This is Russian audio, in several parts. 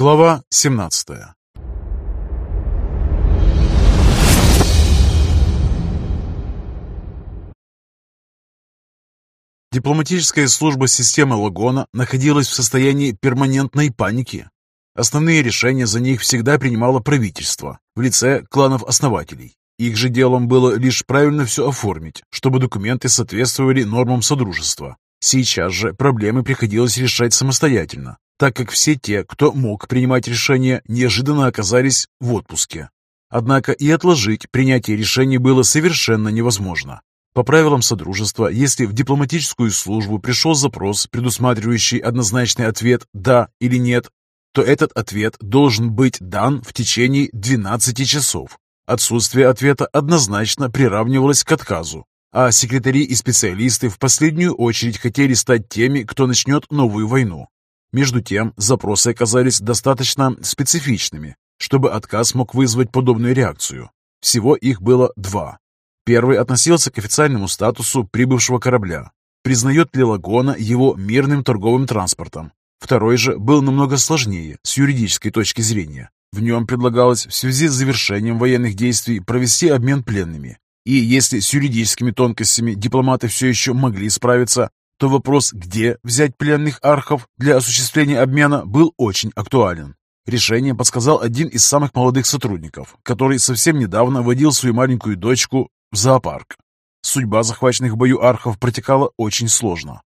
Глава 17 Дипломатическая служба системы Лагона находилась в состоянии перманентной паники. Основные решения за них всегда принимало правительство в лице кланов-основателей. Их же делом было лишь правильно все оформить, чтобы документы соответствовали нормам Содружества. Сейчас же проблемы приходилось решать самостоятельно, так как все те, кто мог принимать решения, неожиданно оказались в отпуске. Однако и отложить принятие решений было совершенно невозможно. По правилам Содружества, если в дипломатическую службу пришел запрос, предусматривающий однозначный ответ «да» или «нет», то этот ответ должен быть дан в течение 12 часов. Отсутствие ответа однозначно приравнивалось к отказу, а секретари и специалисты в последнюю очередь хотели стать теми, кто начнет новую войну. Между тем, запросы оказались достаточно специфичными, чтобы отказ мог вызвать подобную реакцию. Всего их было два. Первый относился к официальному статусу прибывшего корабля. Признает ли Лагона его мирным торговым транспортом? Второй же был намного сложнее с юридической точки зрения. В нем предлагалось в связи с завершением военных действий провести обмен пленными. И если с юридическими тонкостями дипломаты все еще могли справиться, то вопрос, где взять пленных архов для осуществления обмена, был очень актуален. Решение подсказал один из самых молодых сотрудников, который совсем недавно водил свою маленькую дочку в зоопарк. Судьба захваченных в бою архов протекала очень сложно.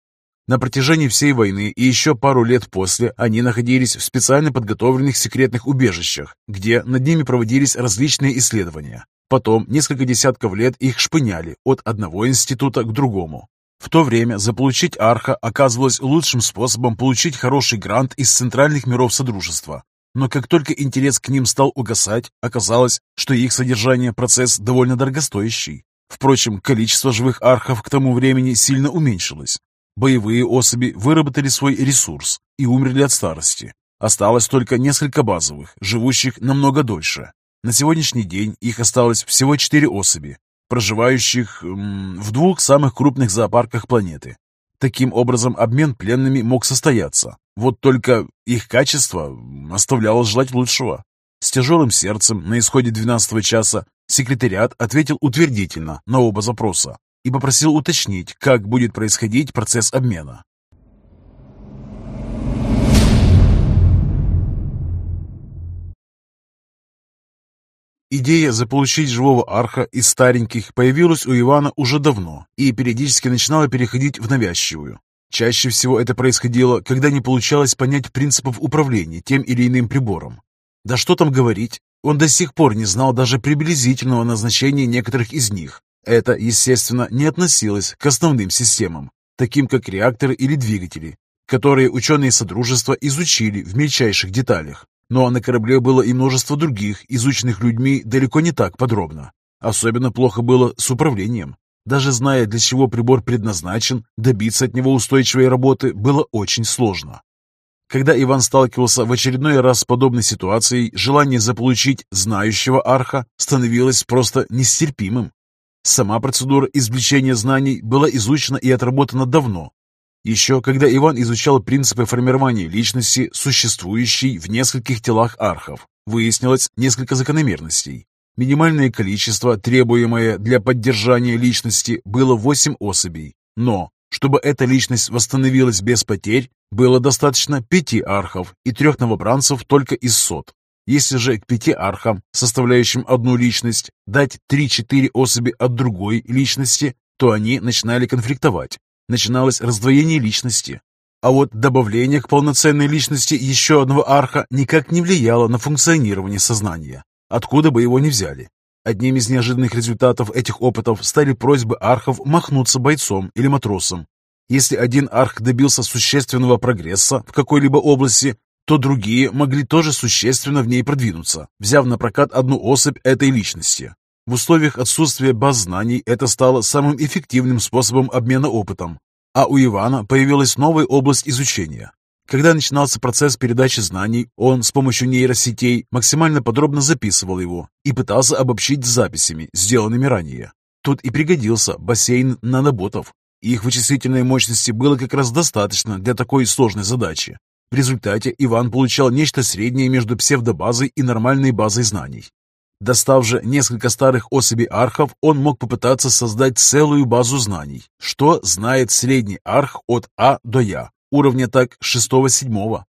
На протяжении всей войны и еще пару лет после они находились в специально подготовленных секретных убежищах, где над ними проводились различные исследования. Потом несколько десятков лет их шпыняли от одного института к другому, в то время заполучить арха оказывалось лучшим способом получить хороший грант из центральных миров Содружества. Но как только интерес к ним стал угасать, оказалось, что их содержание – процесс довольно дорогостоящий. Впрочем, количество живых архов к тому времени сильно уменьшилось. Боевые особи выработали свой ресурс и умерли от старости. Осталось только несколько базовых, живущих намного дольше. На сегодняшний день их осталось всего четыре особи, проживающих в двух самых крупных зоопарках планеты. Таким образом, обмен пленными мог состояться. Вот только их качество оставляло желать лучшего. С тяжелым сердцем на исходе 12 часа секретариат ответил утвердительно на оба запроса и попросил уточнить, как будет происходить процесс обмена. Идея заполучить живого арха из стареньких появилась у Ивана уже давно и периодически начинала переходить в навязчивую. Чаще всего это происходило, когда не получалось понять принципов управления тем или иным прибором. Да что там говорить, он до сих пор не знал даже приблизительного назначения некоторых из них. Это, естественно, не относилось к основным системам, таким как реакторы или двигатели, которые ученые Содружества изучили в мельчайших деталях. Но на корабле было и множество других, изученных людьми далеко не так подробно. Особенно плохо было с управлением. Даже зная, для чего прибор предназначен, добиться от него устойчивой работы было очень сложно. Когда Иван сталкивался в очередной раз с подобной ситуацией, желание заполучить знающего арха становилось просто нестерпимым. Сама процедура извлечения знаний была изучена и отработана давно, еще когда Иван изучал принципы формирования личности, существующей в нескольких телах архов, выяснилось несколько закономерностей. Минимальное количество, требуемое для поддержания личности, было 8 особей. Но, чтобы эта личность восстановилась без потерь, было достаточно пяти архов и трех новобранцев только из сот. Если же к пяти архам, составляющим одну личность, дать 3-4 особи от другой личности, то они начинали конфликтовать начиналось раздвоение личности. А вот добавление к полноценной личности еще одного арха никак не влияло на функционирование сознания, откуда бы его ни взяли. Одним из неожиданных результатов этих опытов стали просьбы архов махнуться бойцом или матросом. Если один арх добился существенного прогресса в какой-либо области, то другие могли тоже существенно в ней продвинуться, взяв на прокат одну особь этой личности. В условиях отсутствия баз знаний это стало самым эффективным способом обмена опытом, а у Ивана появилась новая область изучения. Когда начинался процесс передачи знаний, он с помощью нейросетей максимально подробно записывал его и пытался обобщить записями, сделанными ранее. Тут и пригодился бассейн наноботов. Их вычислительной мощности было как раз достаточно для такой сложной задачи. В результате Иван получал нечто среднее между псевдобазой и нормальной базой знаний. Достав же несколько старых особей архов, он мог попытаться создать целую базу знаний, что знает средний арх от А до Я, уровня так 6-7.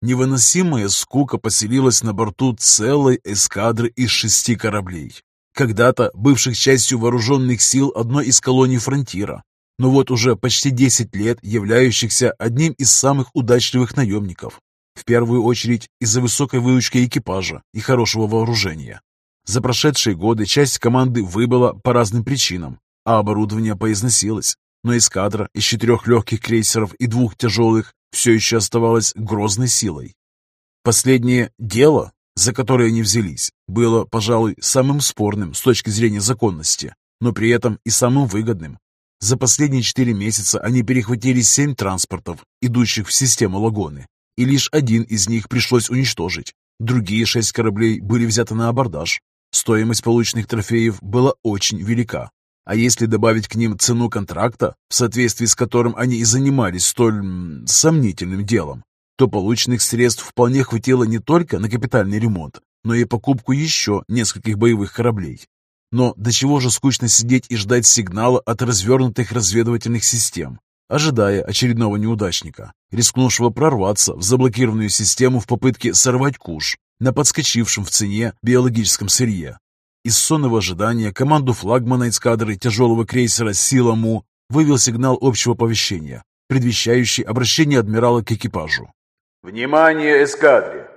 Невыносимая скука поселилась на борту целой эскадры из шести кораблей, когда-то бывших частью вооруженных сил одной из колоний фронтира, но вот уже почти 10 лет являющихся одним из самых удачливых наемников, в первую очередь из-за высокой выучки экипажа и хорошего вооружения. За прошедшие годы часть команды выбыла по разным причинам, а оборудование поизносилось, но эскадра из четырех легких крейсеров и двух тяжелых все еще оставалась грозной силой. Последнее дело, за которое они взялись, было, пожалуй, самым спорным с точки зрения законности, но при этом и самым выгодным. За последние четыре месяца они перехватили семь транспортов, идущих в систему Лагоны, и лишь один из них пришлось уничтожить. Другие шесть кораблей были взяты на абордаж. Стоимость полученных трофеев была очень велика. А если добавить к ним цену контракта, в соответствии с которым они и занимались столь сомнительным делом, то полученных средств вполне хватило не только на капитальный ремонт, но и покупку еще нескольких боевых кораблей. Но до чего же скучно сидеть и ждать сигнала от развернутых разведывательных систем, ожидая очередного неудачника, рискнувшего прорваться в заблокированную систему в попытке сорвать куш на подскочившем в цене биологическом сырье. Из сонного ожидания команду флагмана эскадры тяжелого крейсера «Сила Му» вывел сигнал общего оповещения, предвещающий обращение адмирала к экипажу. «Внимание, эскадре!»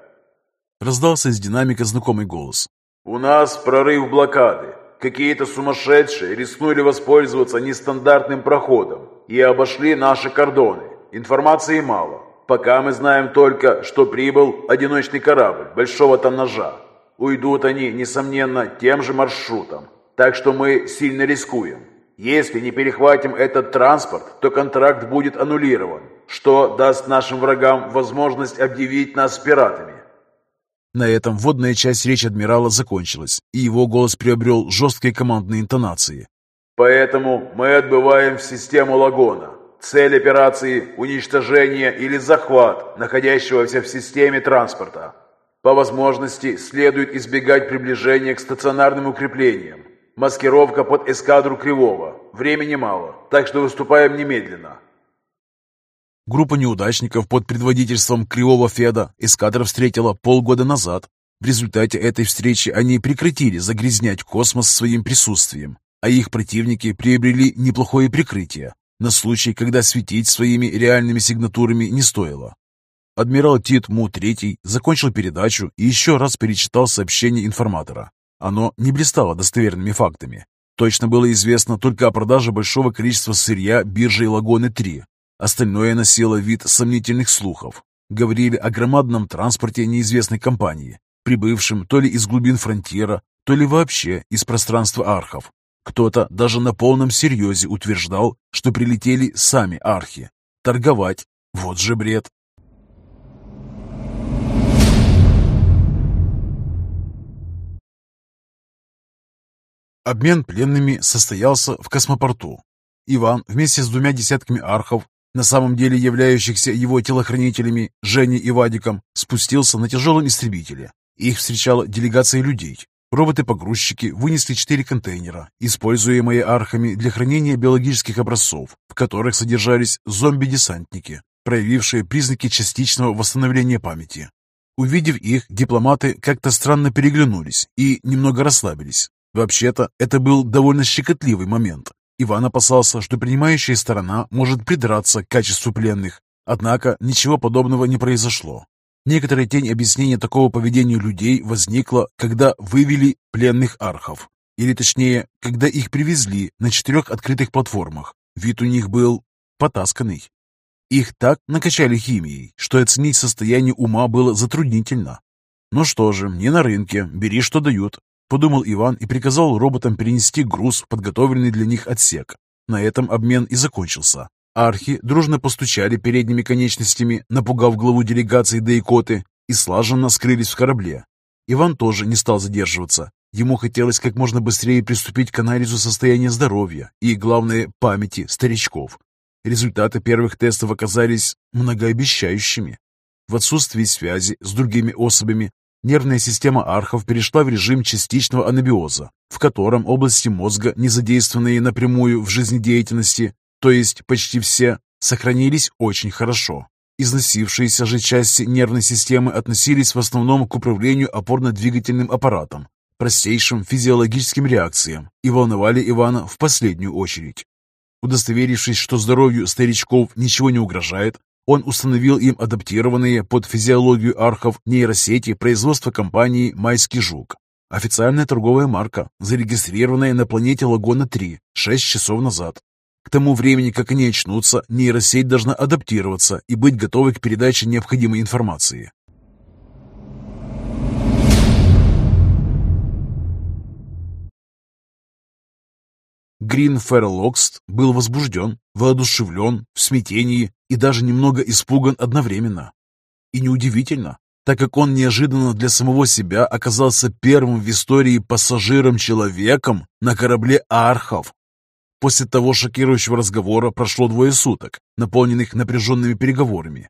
Раздался из динамика знакомый голос. «У нас прорыв блокады. Какие-то сумасшедшие рискнули воспользоваться нестандартным проходом и обошли наши кордоны. Информации мало. Пока мы знаем только, что прибыл одиночный корабль большого тоннажа. Уйдут они, несомненно, тем же маршрутом. Так что мы сильно рискуем. Если не перехватим этот транспорт, то контракт будет аннулирован, что даст нашим врагам возможность объявить нас пиратами. На этом вводная часть речи адмирала закончилась, и его голос приобрел жесткие командные интонации. «Поэтому мы отбываем в систему Лагона. Цель операции – уничтожение или захват находящегося в системе транспорта. По возможности следует избегать приближения к стационарным укреплениям. Маскировка под эскадру Кривого. Времени мало, так что выступаем немедленно. Группа неудачников под предводительством Кривого Феда эскадра встретила полгода назад. В результате этой встречи они прекратили загрязнять космос своим присутствием, а их противники приобрели неплохое прикрытие на случай, когда светить своими реальными сигнатурами не стоило. Адмирал Тит Му-3 закончил передачу и еще раз перечитал сообщение информатора. Оно не блистало достоверными фактами. Точно было известно только о продаже большого количества сырья биржей Лагоны-3. Остальное носило вид сомнительных слухов. Говорили о громадном транспорте неизвестной компании, прибывшем то ли из глубин фронтира, то ли вообще из пространства архов. Кто-то даже на полном серьезе утверждал, что прилетели сами архи. Торговать. Вот же бред. Обмен пленными состоялся в космопорту. Иван вместе с двумя десятками архов, на самом деле являющихся его телохранителями Женей и Вадиком, спустился на тяжелом истребителе. Их встречала делегация людей. Роботы-погрузчики вынесли четыре контейнера, используемые архами для хранения биологических образцов, в которых содержались зомби-десантники, проявившие признаки частичного восстановления памяти. Увидев их, дипломаты как-то странно переглянулись и немного расслабились. Вообще-то, это был довольно щекотливый момент. Иван опасался, что принимающая сторона может придраться к качеству пленных. Однако ничего подобного не произошло. Некоторая тень объяснения такого поведения людей возникла, когда вывели пленных архов. Или точнее, когда их привезли на четырех открытых платформах. Вид у них был потасканный. Их так накачали химией, что оценить состояние ума было затруднительно. Ну что же, не на рынке, бери, что дают. Подумал Иван и приказал роботам перенести груз в подготовленный для них отсек. На этом обмен и закончился. Архи дружно постучали передними конечностями, напугав главу делегации Дейкоты, и слаженно скрылись в корабле. Иван тоже не стал задерживаться. Ему хотелось как можно быстрее приступить к анализу состояния здоровья и, главное, памяти старичков. Результаты первых тестов оказались многообещающими. В отсутствии связи с другими особями нервная система архов перешла в режим частичного анабиоза, в котором области мозга, не задействованные напрямую в жизнедеятельности, то есть почти все, сохранились очень хорошо. Износившиеся же части нервной системы относились в основном к управлению опорно-двигательным аппаратом, простейшим физиологическим реакциям и волновали Ивана в последнюю очередь. Удостоверившись, что здоровью старичков ничего не угрожает, он установил им адаптированные под физиологию архов нейросети производства компании «Майский жук». Официальная торговая марка, зарегистрированная на планете Лагона-3 6 часов назад. К тому времени, как они очнутся, нейросеть должна адаптироваться и быть готовой к передаче необходимой информации. Грин Феррелокст был возбужден, воодушевлен, в смятении и даже немного испуган одновременно. И неудивительно, так как он неожиданно для самого себя оказался первым в истории пассажиром-человеком на корабле Архов. После того шокирующего разговора прошло двое суток, наполненных напряженными переговорами.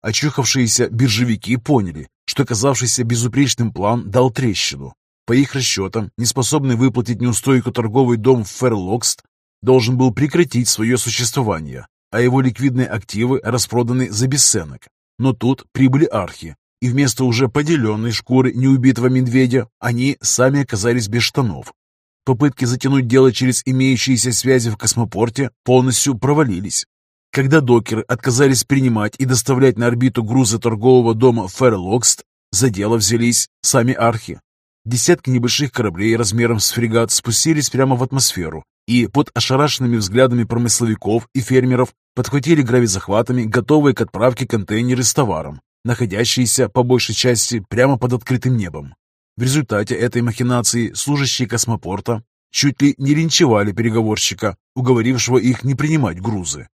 Очухавшиеся биржевики поняли, что оказавшийся безупречным план дал трещину, по их расчетам, неспособный выплатить неустойку торговый дом Ферлокст должен был прекратить свое существование, а его ликвидные активы распроданы за бесценок. Но тут прибыли архи, и вместо уже поделенной шкуры неубитого медведя они сами оказались без штанов. Попытки затянуть дело через имеющиеся связи в космопорте полностью провалились. Когда докеры отказались принимать и доставлять на орбиту грузы торгового дома Ферлокст, за дело взялись сами архи. Десятки небольших кораблей размером с фрегат спустились прямо в атмосферу и под ошарашенными взглядами промысловиков и фермеров подхватили гравизахватами готовые к отправке контейнеры с товаром, находящиеся по большей части прямо под открытым небом. В результате этой махинации служащие космопорта чуть ли не линчевали переговорщика, уговорившего их не принимать грузы.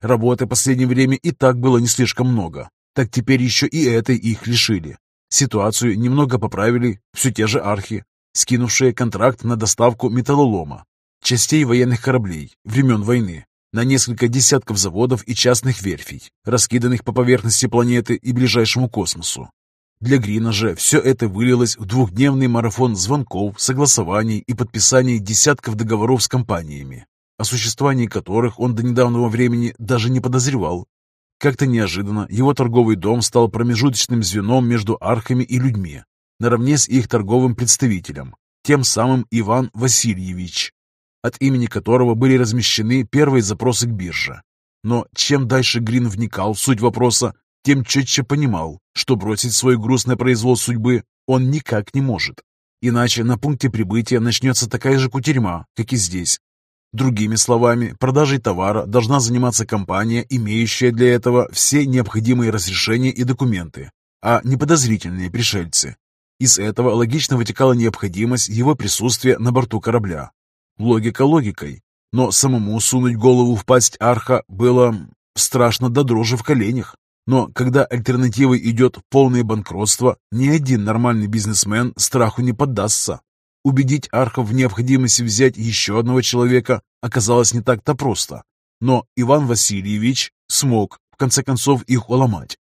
Работы в последнее время и так было не слишком много, так теперь еще и этой их лишили. Ситуацию немного поправили все те же архи, скинувшие контракт на доставку металлолома, частей военных кораблей времен войны, на несколько десятков заводов и частных верфей, раскиданных по поверхности планеты и ближайшему космосу. Для Грина же все это вылилось в двухдневный марафон звонков, согласований и подписаний десятков договоров с компаниями, о существовании которых он до недавнего времени даже не подозревал. Как-то неожиданно его торговый дом стал промежуточным звеном между архами и людьми, наравне с их торговым представителем, тем самым Иван Васильевич, от имени которого были размещены первые запросы к бирже. Но чем дальше Грин вникал в суть вопроса, тем четче понимал, что бросить свой груз на произвол судьбы он никак не может. Иначе на пункте прибытия начнется такая же кутерьма, как и здесь, Другими словами, продажей товара должна заниматься компания, имеющая для этого все необходимые разрешения и документы, а не подозрительные пришельцы. Из этого логично вытекала необходимость его присутствия на борту корабля. Логика логикой, но самому сунуть голову в пасть арха было страшно до дрожи в коленях. Но когда альтернативой идет полное банкротство, ни один нормальный бизнесмен страху не поддастся. Убедить архов в необходимости взять еще одного человека оказалось не так-то просто. Но Иван Васильевич смог, в конце концов, их уломать.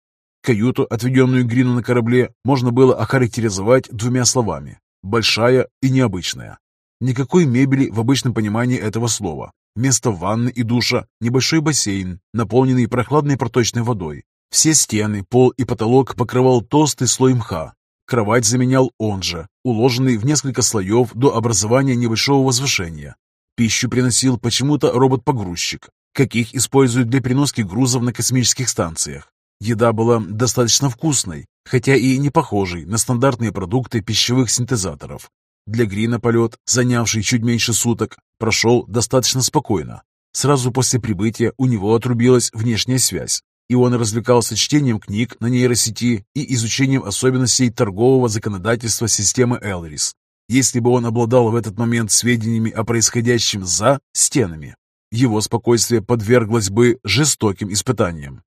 Каюту, отведенную Грину на корабле, можно было охарактеризовать двумя словами – большая и необычная. Никакой мебели в обычном понимании этого слова. Вместо ванны и душа – небольшой бассейн, наполненный прохладной проточной водой. Все стены, пол и потолок покрывал толстый слой мха, Кровать заменял он же, уложенный в несколько слоев до образования небольшого возвышения. Пищу приносил почему-то робот-погрузчик, каких используют для переноски грузов на космических станциях. Еда была достаточно вкусной, хотя и не похожей на стандартные продукты пищевых синтезаторов. Для Грина полет, занявший чуть меньше суток, прошел достаточно спокойно. Сразу после прибытия у него отрубилась внешняя связь, и он развлекался чтением книг на нейросети и изучением особенностей торгового законодательства системы Элрис. Если бы он обладал в этот момент сведениями о происходящем за стенами, его спокойствие подверглось бы жестоким испытаниям.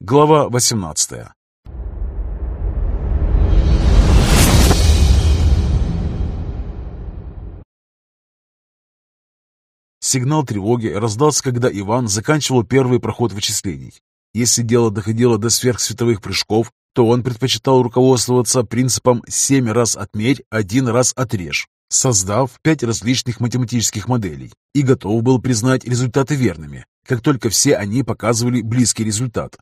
Глава 18 Сигнал тревоги раздался, когда Иван заканчивал первый проход вычислений. Если дело доходило до сверхсветовых прыжков, то он предпочитал руководствоваться принципом «семь раз отмерь, один раз отрежь», создав пять различных математических моделей, и готов был признать результаты верными, как только все они показывали близкий результат.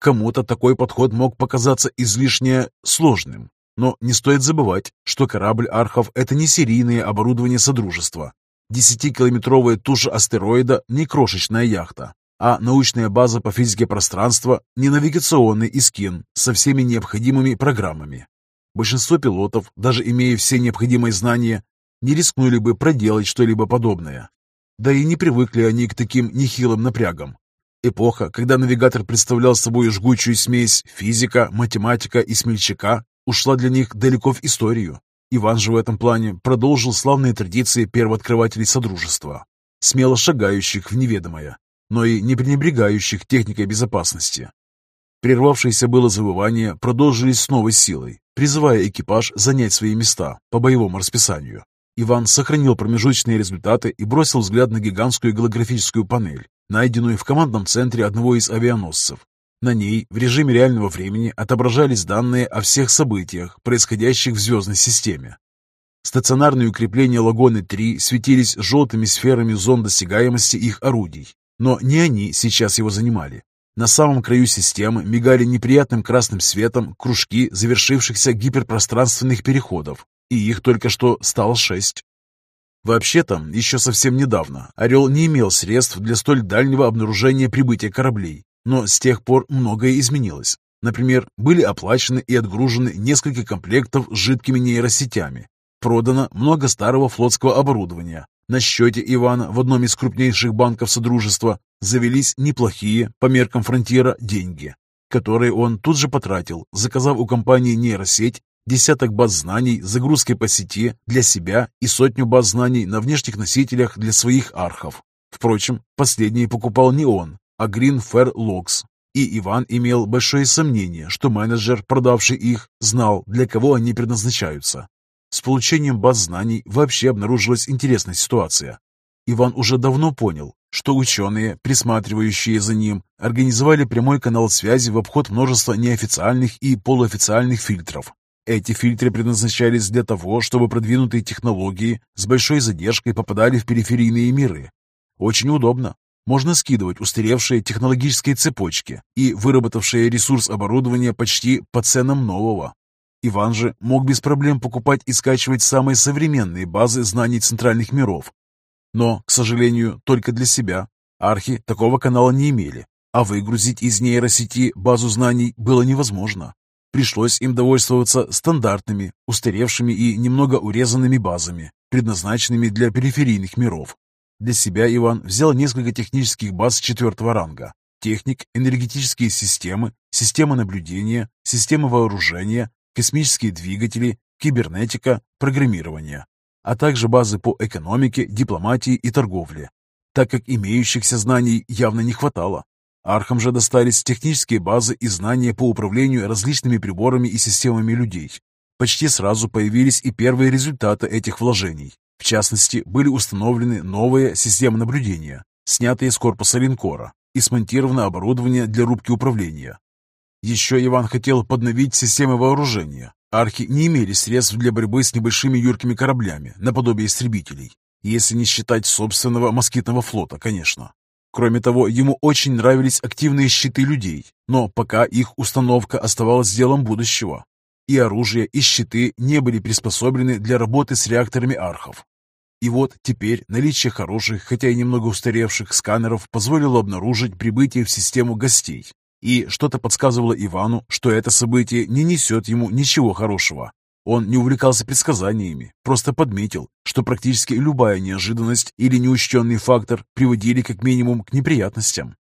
Кому-то такой подход мог показаться излишне сложным, но не стоит забывать, что корабль Архов – это не серийное оборудование Содружества. Десятикилометровая туша астероида – не крошечная яхта, а научная база по физике пространства – не навигационный искин со всеми необходимыми программами. Большинство пилотов, даже имея все необходимые знания, не рискнули бы проделать что-либо подобное. Да и не привыкли они к таким нехилым напрягам. Эпоха, когда навигатор представлял собой жгучую смесь физика, математика и смельчака, ушла для них далеко в историю. Иван же в этом плане продолжил славные традиции первооткрывателей Содружества, смело шагающих в неведомое, но и не пренебрегающих техникой безопасности. Прервавшиеся было завывания продолжились с новой силой, призывая экипаж занять свои места по боевому расписанию. Иван сохранил промежуточные результаты и бросил взгляд на гигантскую голографическую панель, найденную в командном центре одного из авианосцев. На ней в режиме реального времени отображались данные о всех событиях, происходящих в звездной системе. Стационарные укрепления Лагоны-3 светились желтыми сферами зон досягаемости их орудий, но не они сейчас его занимали. На самом краю системы мигали неприятным красным светом кружки завершившихся гиперпространственных переходов, и их только что стало шесть. Вообще-то, еще совсем недавно «Орел» не имел средств для столь дальнего обнаружения прибытия кораблей, но с тех пор многое изменилось. Например, были оплачены и отгружены несколько комплектов с жидкими нейросетями, продано много старого флотского оборудования. На счете Ивана в одном из крупнейших банков Содружества завелись неплохие, по меркам фронтира, деньги, которые он тут же потратил, заказав у компании нейросеть десяток баз знаний загрузкой по сети для себя и сотню баз знаний на внешних носителях для своих архов. Впрочем, последние покупал не он, а Green Fair Logs. И Иван имел большое сомнение, что менеджер, продавший их, знал, для кого они предназначаются. С получением баз знаний вообще обнаружилась интересная ситуация. Иван уже давно понял, что ученые, присматривающие за ним, организовали прямой канал связи в обход множества неофициальных и полуофициальных фильтров, эти фильтры предназначались для того, чтобы продвинутые технологии с большой задержкой попадали в периферийные миры. Очень удобно. Можно скидывать устаревшие технологические цепочки и выработавшие ресурс оборудования почти по ценам нового. Иван же мог без проблем покупать и скачивать самые современные базы знаний центральных миров. Но, к сожалению, только для себя. Архи такого канала не имели, а выгрузить из нейросети базу знаний было невозможно. Пришлось им довольствоваться стандартными, устаревшими и немного урезанными базами, предназначенными для периферийных миров. Для себя Иван взял несколько технических баз четвертого ранга. Техник, энергетические системы, система наблюдения, система вооружения, космические двигатели, кибернетика, программирование, а также базы по экономике, дипломатии и торговле, так как имеющихся знаний явно не хватало. Архам же достались технические базы и знания по управлению различными приборами и системами людей. Почти сразу появились и первые результаты этих вложений. В частности, были установлены новые системы наблюдения, снятые с корпуса линкора, и смонтировано оборудование для рубки управления. Еще Иван хотел подновить системы вооружения. Архи не имели средств для борьбы с небольшими юркими кораблями, наподобие истребителей, если не считать собственного москитного флота, конечно. Кроме того, ему очень нравились активные щиты людей, но пока их установка оставалась делом будущего. И оружие, и щиты не были приспособлены для работы с реакторами архов. И вот теперь наличие хороших, хотя и немного устаревших сканеров позволило обнаружить прибытие в систему гостей. И что-то подсказывало Ивану, что это событие не несет ему ничего хорошего. Он не увлекался предсказаниями, просто подметил, что практически любая неожиданность или неучтенный фактор приводили как минимум к неприятностям.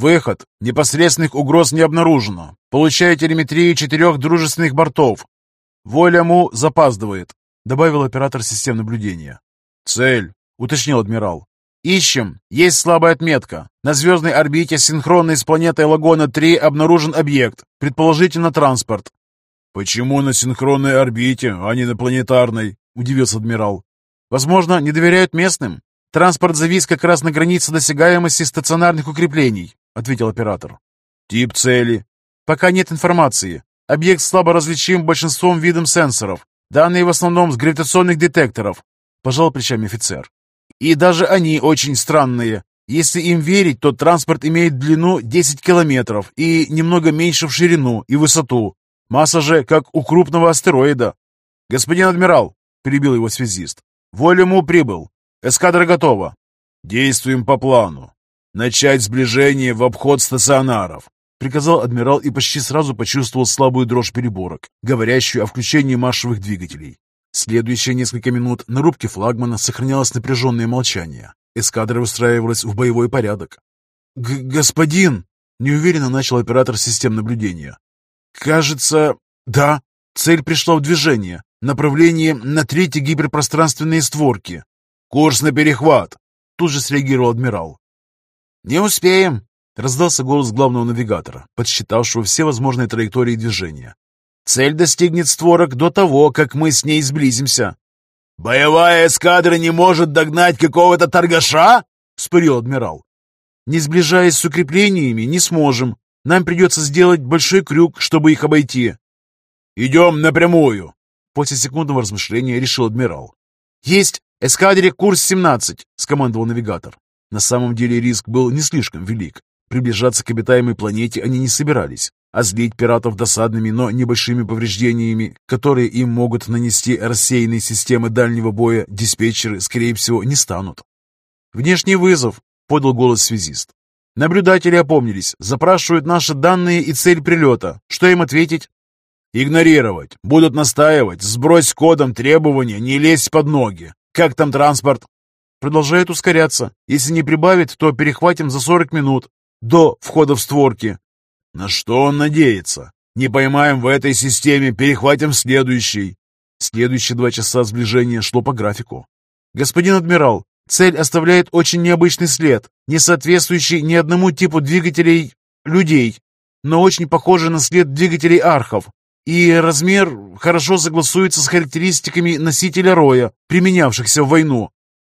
Выход. Непосредственных угроз не обнаружено. Получая телеметрию четырех дружественных бортов. Воля Му запаздывает, добавил оператор систем наблюдения. «Цель», — уточнил адмирал. «Ищем. Есть слабая отметка. На звездной орбите, синхронной с планетой Лагона-3, обнаружен объект, предположительно транспорт». «Почему на синхронной орбите, а не на планетарной?» — удивился адмирал. «Возможно, не доверяют местным. Транспорт завис как раз на границе досягаемости стационарных укреплений», — ответил оператор. «Тип цели?» «Пока нет информации. Объект слабо различим большинством видом сенсоров. Данные в основном с гравитационных детекторов», — пожал плечами офицер. «И даже они очень странные. Если им верить, то транспорт имеет длину 10 километров и немного меньше в ширину и высоту. Масса же, как у крупного астероида. «Господин адмирал», — перебил его связист, — «Волюму прибыл. Эскадра готова. Действуем по плану. Начать сближение в обход стационаров приказал адмирал и почти сразу почувствовал слабую дрожь переборок, говорящую о включении маршевых двигателей. Следующие несколько минут на рубке флагмана сохранялось напряженное молчание. Эскадра выстраивалась в боевой порядок. «Господин!» — неуверенно начал оператор систем наблюдения. «Кажется, да, цель пришла в движение. Направление на третьи гиперпространственные створки. Курс на перехват!» Тут же среагировал адмирал. «Не успеем!» Раздался голос главного навигатора, подсчитавшего все возможные траектории движения. «Цель достигнет створок до того, как мы с ней сблизимся». «Боевая эскадра не может догнать какого-то торгаша?» — спорил адмирал. «Не сближаясь с укреплениями, не сможем. Нам придется сделать большой крюк, чтобы их обойти». «Идем напрямую!» После секундного размышления решил адмирал. «Есть! Эскадре курс 17!» — скомандовал навигатор. На самом деле риск был не слишком велик. Приближаться к обитаемой планете они не собирались, а злить пиратов досадными, но небольшими повреждениями, которые им могут нанести рассеянные системы дальнего боя, диспетчеры, скорее всего, не станут. «Внешний вызов», — подал голос связист. «Наблюдатели опомнились, запрашивают наши данные и цель прилета. Что им ответить?» «Игнорировать. Будут настаивать. Сбрось кодом требования, не лезь под ноги. Как там транспорт?» «Продолжает ускоряться. Если не прибавит, то перехватим за 40 минут до входа в створки. На что он надеется? Не поймаем в этой системе, перехватим следующий. Следующие два часа сближения шло по графику. Господин адмирал, цель оставляет очень необычный след, не соответствующий ни одному типу двигателей людей, но очень похожий на след двигателей архов. И размер хорошо согласуется с характеристиками носителя роя, применявшихся в войну,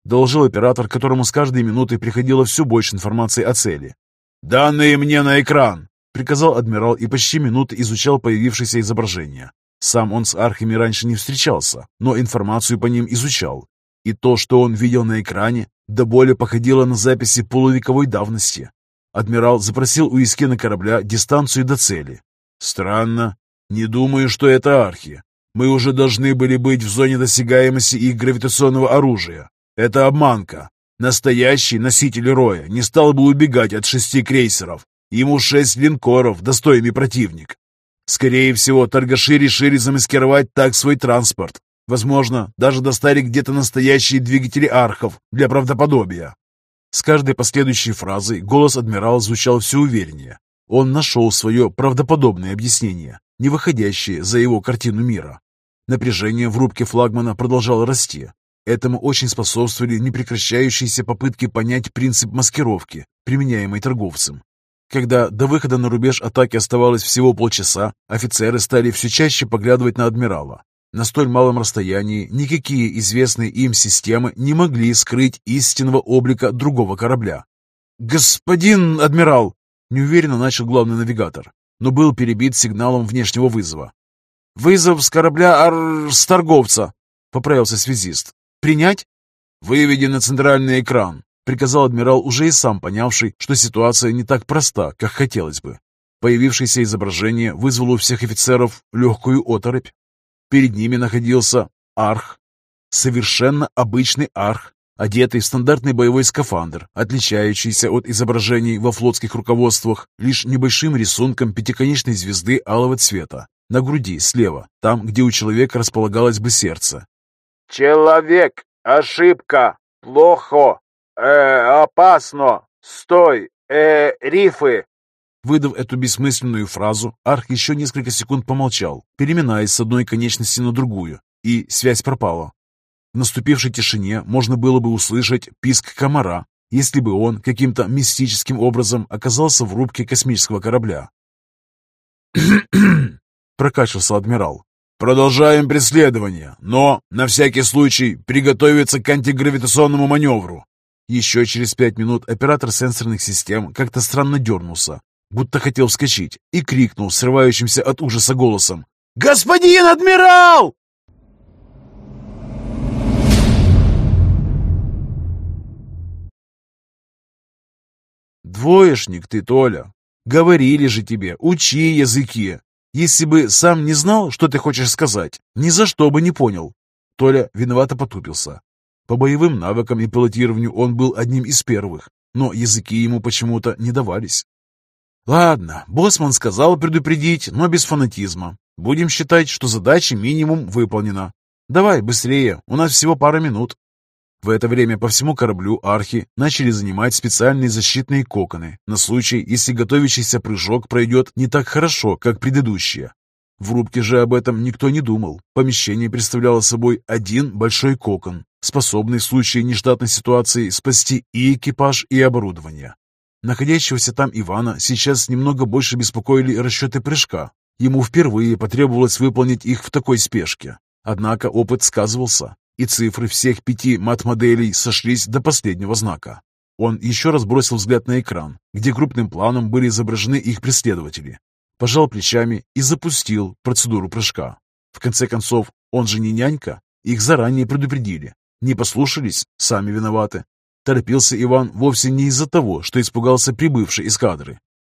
доложил оператор, которому с каждой минутой приходило все больше информации о цели. «Данные мне на экран!» — приказал адмирал и почти минуты изучал появившееся изображение. Сам он с архами раньше не встречался, но информацию по ним изучал. И то, что он видел на экране, до боли походило на записи полувековой давности. Адмирал запросил у Искина корабля дистанцию до цели. «Странно. Не думаю, что это архи. Мы уже должны были быть в зоне досягаемости их гравитационного оружия. Это обманка. Настоящий носитель Роя не стал бы убегать от шести крейсеров. Ему шесть линкоров, достойный противник. Скорее всего, торгаши решили замаскировать так свой транспорт. Возможно, даже достали где-то настоящие двигатели архов для правдоподобия. С каждой последующей фразой голос адмирала звучал все увереннее. Он нашел свое правдоподобное объяснение, не выходящее за его картину мира. Напряжение в рубке флагмана продолжало расти, Этому очень способствовали непрекращающиеся попытки понять принцип маскировки, применяемой торговцем. Когда до выхода на рубеж атаки оставалось всего полчаса, офицеры стали все чаще поглядывать на адмирала. На столь малом расстоянии никакие известные им системы не могли скрыть истинного облика другого корабля. «Господин адмирал!» – неуверенно начал главный навигатор, но был перебит сигналом внешнего вызова. «Вызов с корабля Ар... торговца!» – поправился связист. «Принять?» «Выведи на центральный экран», — приказал адмирал, уже и сам понявший, что ситуация не так проста, как хотелось бы. Появившееся изображение вызвало у всех офицеров легкую оторопь. Перед ними находился арх. Совершенно обычный арх, одетый в стандартный боевой скафандр, отличающийся от изображений во флотских руководствах лишь небольшим рисунком пятиконечной звезды алого цвета на груди слева, там, где у человека располагалось бы сердце, «Человек! Ошибка! Плохо! Э, опасно! Стой! Э, рифы!» Выдав эту бессмысленную фразу, Арх еще несколько секунд помолчал, переминаясь с одной конечности на другую, и связь пропала. В наступившей тишине можно было бы услышать писк комара, если бы он каким-то мистическим образом оказался в рубке космического корабля. прокашлялся адмирал. «Продолжаем преследование, но, на всякий случай, приготовиться к антигравитационному маневру». Еще через пять минут оператор сенсорных систем как-то странно дернулся, будто хотел вскочить, и крикнул срывающимся от ужаса голосом. «Господин адмирал!» «Двоечник ты, Толя! Говорили же тебе, учи языки! Если бы сам не знал, что ты хочешь сказать, ни за что бы не понял!» Толя виновато потупился. По боевым навыкам и пилотированию он был одним из первых, но языки ему почему-то не давались. «Ладно, боссман сказал предупредить, но без фанатизма. Будем считать, что задача минимум выполнена. Давай, быстрее, у нас всего пара минут». В это время по всему кораблю архи начали занимать специальные защитные коконы на случай, если готовящийся прыжок пройдет не так хорошо, как предыдущие. В рубке же об этом никто не думал. Помещение представляло собой один большой кокон, способный в случае нештатной ситуации спасти и экипаж, и оборудование. Находящегося там Ивана сейчас немного больше беспокоили расчеты прыжка. Ему впервые потребовалось выполнить их в такой спешке. Однако опыт сказывался и цифры всех пяти мат-моделей сошлись до последнего знака. Он еще раз бросил взгляд на экран, где крупным планом были изображены их преследователи, пожал плечами и запустил процедуру прыжка. В конце концов, он же не нянька, их заранее предупредили. Не послушались, сами виноваты. Торопился Иван вовсе не из-за того, что испугался прибывшей эскадры.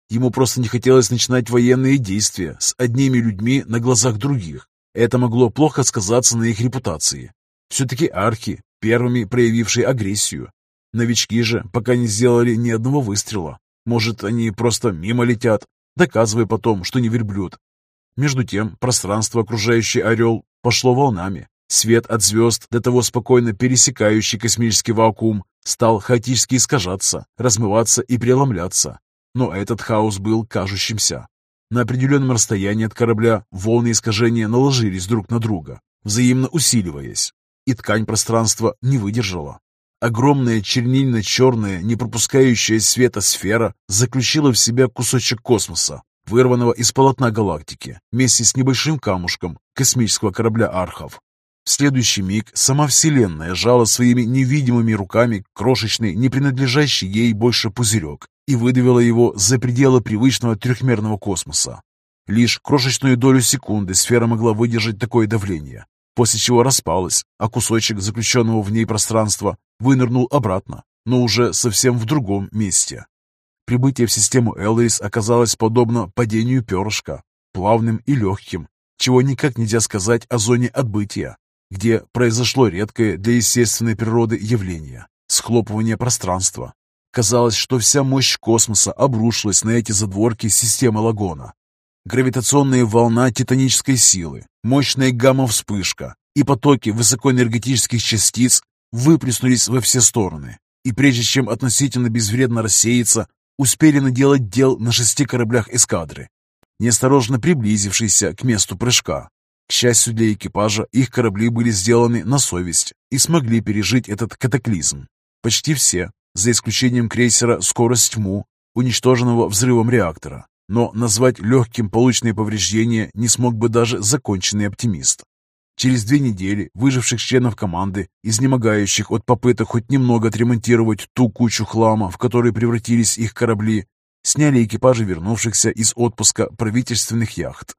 Ему просто не хотелось начинать военные действия с одними людьми на глазах других. Это могло плохо сказаться на их репутации. Все-таки архи, первыми проявившие агрессию. Новички же пока не сделали ни одного выстрела. Может, они просто мимо летят, доказывая потом, что не верблюд. Между тем, пространство, окружающее «Орел», пошло волнами. Свет от звезд, до того спокойно пересекающий космический вакуум, стал хаотически искажаться, размываться и преломляться. Но этот хаос был кажущимся. На определенном расстоянии от корабля волны искажения наложились друг на друга, взаимно усиливаясь и ткань пространства не выдержала. Огромная чернильно-черная, не пропускающая света сфера заключила в себя кусочек космоса, вырванного из полотна галактики, вместе с небольшим камушком космического корабля Архов. В следующий миг сама Вселенная жала своими невидимыми руками крошечный, не принадлежащий ей больше пузырек и выдавила его за пределы привычного трехмерного космоса. Лишь крошечную долю секунды сфера могла выдержать такое давление, после чего распалась, а кусочек заключенного в ней пространства вынырнул обратно, но уже совсем в другом месте. Прибытие в систему Элрис оказалось подобно падению перышка, плавным и легким, чего никак нельзя сказать о зоне отбытия, где произошло редкое для естественной природы явление – схлопывание пространства. Казалось, что вся мощь космоса обрушилась на эти задворки системы Лагона, Гравитационная волна титанической силы, мощная гамма-вспышка и потоки высокоэнергетических частиц выплеснулись во все стороны, и прежде чем относительно безвредно рассеяться, успели наделать дел на шести кораблях эскадры, неосторожно приблизившиеся к месту прыжка. К счастью для экипажа, их корабли были сделаны на совесть и смогли пережить этот катаклизм. Почти все, за исключением крейсера «Скорость тьму», уничтоженного взрывом реактора но назвать легким полученные повреждения не смог бы даже законченный оптимист. Через две недели выживших членов команды, изнемогающих от попыток хоть немного отремонтировать ту кучу хлама, в которой превратились их корабли, сняли экипажи вернувшихся из отпуска правительственных яхт.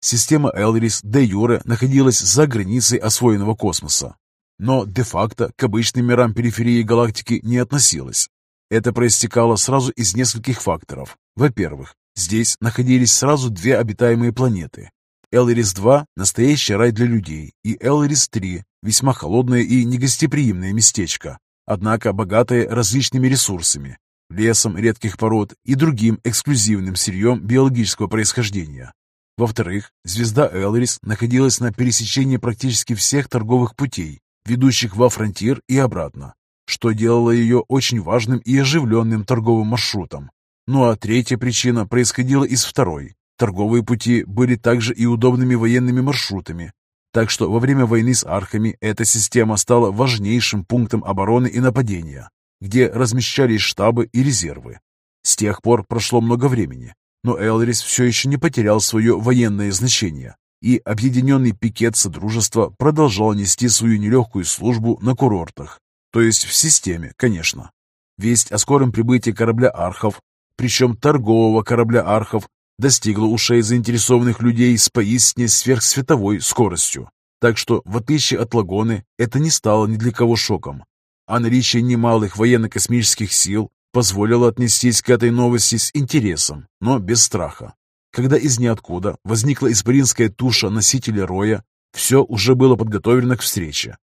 Система Элрис де Юре находилась за границей освоенного космоса, но де-факто к обычным мирам периферии галактики не относилась. Это проистекало сразу из нескольких факторов. Во-первых, здесь находились сразу две обитаемые планеты. Элрис-2 – настоящий рай для людей, и Элрис-3 – весьма холодное и негостеприимное местечко, однако богатое различными ресурсами, лесом редких пород и другим эксклюзивным сырьем биологического происхождения. Во-вторых, звезда Элрис находилась на пересечении практически всех торговых путей ведущих во фронтир и обратно, что делало ее очень важным и оживленным торговым маршрутом. Ну а третья причина происходила из второй. Торговые пути были также и удобными военными маршрутами, так что во время войны с архами эта система стала важнейшим пунктом обороны и нападения, где размещались штабы и резервы. С тех пор прошло много времени, но Элрис все еще не потерял свое военное значение, и объединенный пикет Содружества продолжал нести свою нелегкую службу на курортах, то есть в системе, конечно. Весть о скором прибытии корабля Архов, причем торгового корабля Архов, достигла ушей заинтересованных людей с поистине сверхсветовой скоростью. Так что, в отличие от Лагоны, это не стало ни для кого шоком. А наличие немалых военно-космических сил позволило отнестись к этой новости с интересом, но без страха. Когда из ниоткуда возникла исполинская туша носителя Роя, все уже было подготовлено к встрече.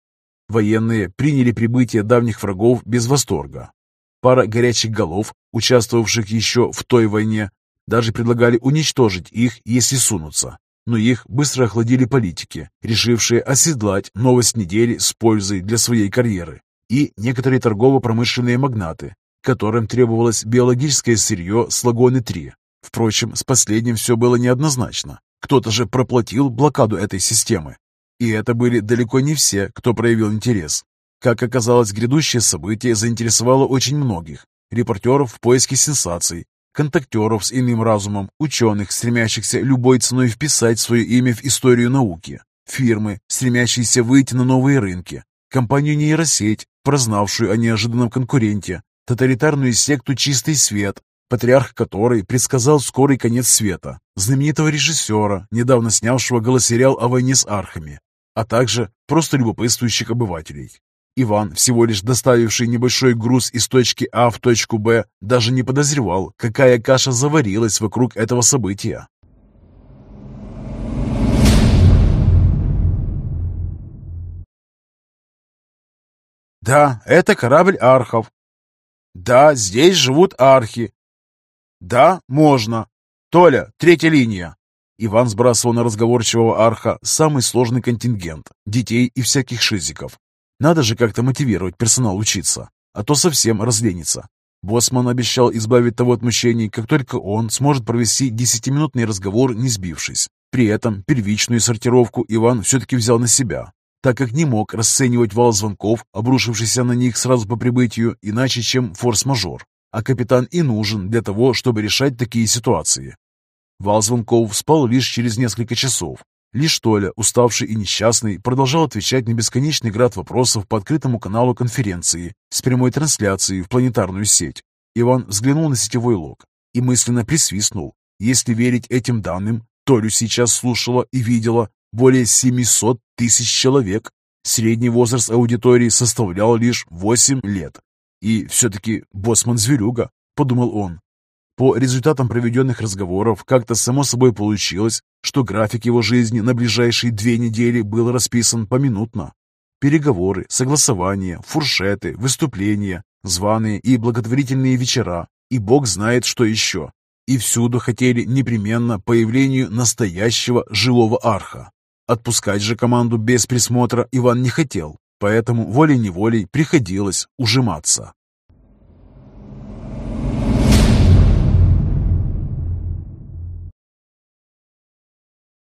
Военные приняли прибытие давних врагов без восторга. Пара горячих голов, участвовавших еще в той войне, даже предлагали уничтожить их, если сунутся. Но их быстро охладили политики, решившие оседлать новость недели с пользой для своей карьеры, и некоторые торгово-промышленные магнаты, которым требовалось биологическое сырье с Лагоны-3. Впрочем, с последним все было неоднозначно. Кто-то же проплатил блокаду этой системы. И это были далеко не все, кто проявил интерес. Как оказалось, грядущее событие заинтересовало очень многих. Репортеров в поиске сенсаций, контактеров с иным разумом, ученых, стремящихся любой ценой вписать свое имя в историю науки, фирмы, стремящиеся выйти на новые рынки, компанию нейросеть, прознавшую о неожиданном конкуренте, тоталитарную секту «Чистый свет», патриарх которой предсказал скорый конец света, знаменитого режиссера, недавно снявшего голосериал о войне с архами, а также просто любопытствующих обывателей. Иван, всего лишь доставивший небольшой груз из точки А в точку Б, даже не подозревал, какая каша заварилась вокруг этого события. Да, это корабль архов. Да, здесь живут архи. Да, можно. Толя, третья линия. Иван сбрасывал на разговорчивого арха самый сложный контингент – детей и всяких шизиков, надо же как-то мотивировать персонал учиться, а то совсем разленится. Боссман обещал избавить того от мучений, как только он сможет провести десятиминутный разговор, не сбившись. При этом первичную сортировку Иван все-таки взял на себя, так как не мог расценивать вал звонков, обрушившийся на них сразу по прибытию, иначе чем форс-мажор. А капитан и нужен для того, чтобы решать такие ситуации. Вал звонков спал лишь через несколько часов, Лишь Толя, уставший и несчастный, продолжал отвечать на бесконечный град вопросов по открытому каналу конференции с прямой трансляцией в планетарную сеть. Иван взглянул на сетевой лог и мысленно присвистнул. Если верить этим данным, Толю сейчас слушала и видела более 700 тысяч человек. Средний возраст аудитории составлял лишь 8 лет. И все-таки боссман-зверюга, подумал он. По результатам проведенных разговоров как-то само собой получилось, что график его жизни на ближайшие две недели был расписан поминутно. Переговоры, согласования, фуршеты, выступления, званые и благотворительные вечера, и бог знает, что еще. И всюду хотели непременно появлению настоящего живого арха. Отпускать же команду без присмотра Иван не хотел, поэтому волей-неволей приходилось ужиматься.